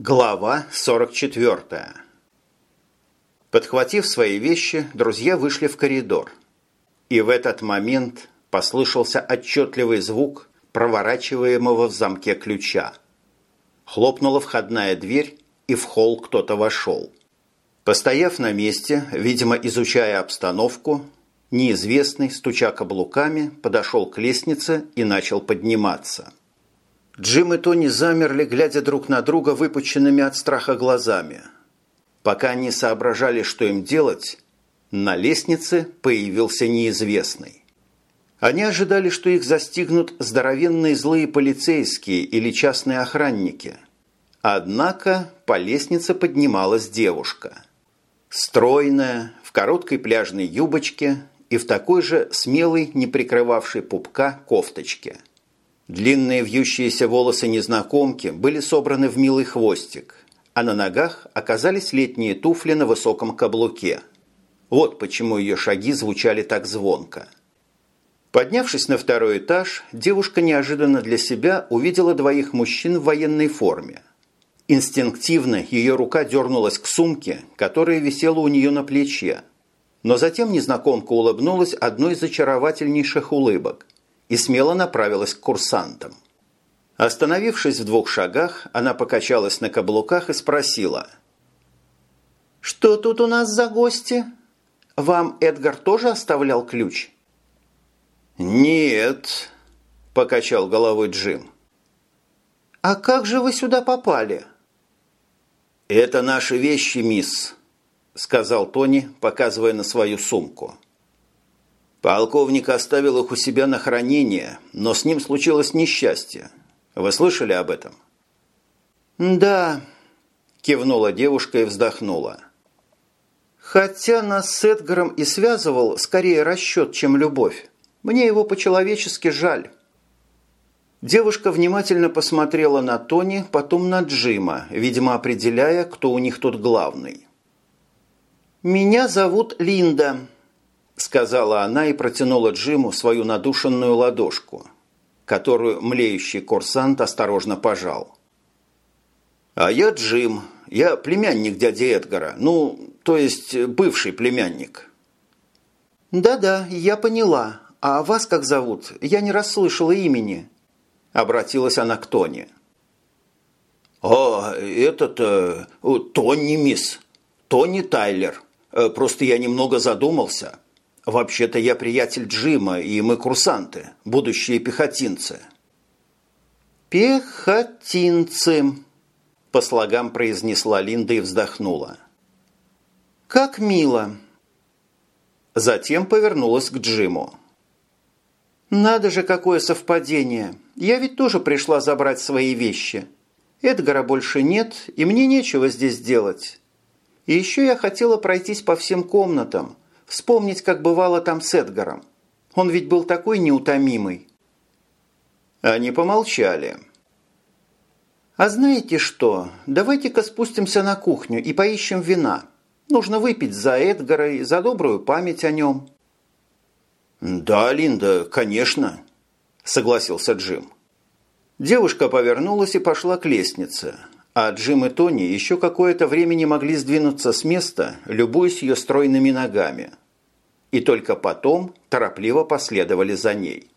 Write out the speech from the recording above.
Глава 44 Подхватив свои вещи, друзья вышли в коридор. И в этот момент послышался отчетливый звук проворачиваемого в замке ключа. Хлопнула входная дверь, и в холл кто-то вошел. Постояв на месте, видимо, изучая обстановку, неизвестный, стуча каблуками, подошел к лестнице и начал подниматься. Джим и Тони замерли, глядя друг на друга выпученными от страха глазами. Пока они соображали, что им делать, на лестнице появился неизвестный. Они ожидали, что их застигнут здоровенные злые полицейские или частные охранники. Однако по лестнице поднималась девушка. Стройная, в короткой пляжной юбочке и в такой же смелой, не прикрывавшей пупка, кофточке – Длинные вьющиеся волосы незнакомки были собраны в милый хвостик, а на ногах оказались летние туфли на высоком каблуке. Вот почему ее шаги звучали так звонко. Поднявшись на второй этаж, девушка неожиданно для себя увидела двоих мужчин в военной форме. Инстинктивно ее рука дернулась к сумке, которая висела у нее на плече. Но затем незнакомка улыбнулась одной из очаровательнейших улыбок – и смело направилась к курсантам. Остановившись в двух шагах, она покачалась на каблуках и спросила. «Что тут у нас за гости? Вам Эдгар тоже оставлял ключ?» «Нет», – покачал головой Джим. «А как же вы сюда попали?» «Это наши вещи, мисс», – сказал Тони, показывая на свою сумку. Полковник оставил их у себя на хранение, но с ним случилось несчастье. Вы слышали об этом? «Да», – кивнула девушка и вздохнула. «Хотя нас с Эдгаром и связывал скорее расчет, чем любовь. Мне его по-человечески жаль». Девушка внимательно посмотрела на Тони, потом на Джима, видимо, определяя, кто у них тут главный. «Меня зовут Линда», сказала она и протянула Джиму свою надушенную ладошку, которую млеющий курсант осторожно пожал. «А я Джим. Я племянник дяди Эдгара. Ну, то есть бывший племянник». «Да-да, я поняла. А вас как зовут? Я не расслышала имени». Обратилась она к Тони. «О, этот... Э, Тони, мисс. Тони Тайлер. Э, просто я немного задумался». Вообще-то я приятель Джима, и мы курсанты, будущие пехотинцы. Пехотинцы, по слогам произнесла Линда и вздохнула. Как мило. Затем повернулась к Джиму. «Надо же, какое совпадение! Я ведь тоже пришла забрать свои вещи. Эдгара больше нет, и мне нечего здесь делать. И еще я хотела пройтись по всем комнатам, Вспомнить, как бывало там с Эдгаром. Он ведь был такой неутомимый. Они помолчали. «А знаете что? Давайте-ка спустимся на кухню и поищем вина. Нужно выпить за Эдгара и за добрую память о нем». «Да, Линда, конечно», – согласился Джим. Девушка повернулась и пошла к лестнице, а Джим и Тони еще какое-то время не могли сдвинуться с места, любуясь ее стройными ногами. И только потом торопливо последовали за ней.